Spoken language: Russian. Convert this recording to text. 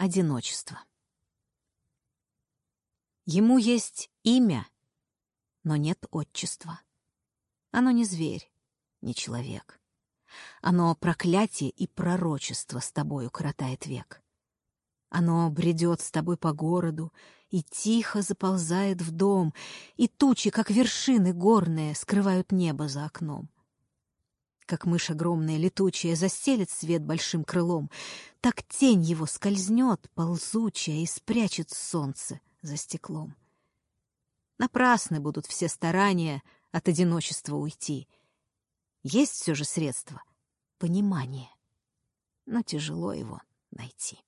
Одиночество. Ему есть имя, но нет отчества. Оно не зверь, не человек. Оно проклятие и пророчество с тобою коротает век. Оно бредет с тобой по городу и тихо заползает в дом, и тучи, как вершины горные, скрывают небо за окном. Как мышь огромная летучая застелит свет большим крылом, так тень его скользнет, ползучая, и спрячет солнце за стеклом. Напрасны будут все старания от одиночества уйти. Есть все же средство — понимание, но тяжело его найти.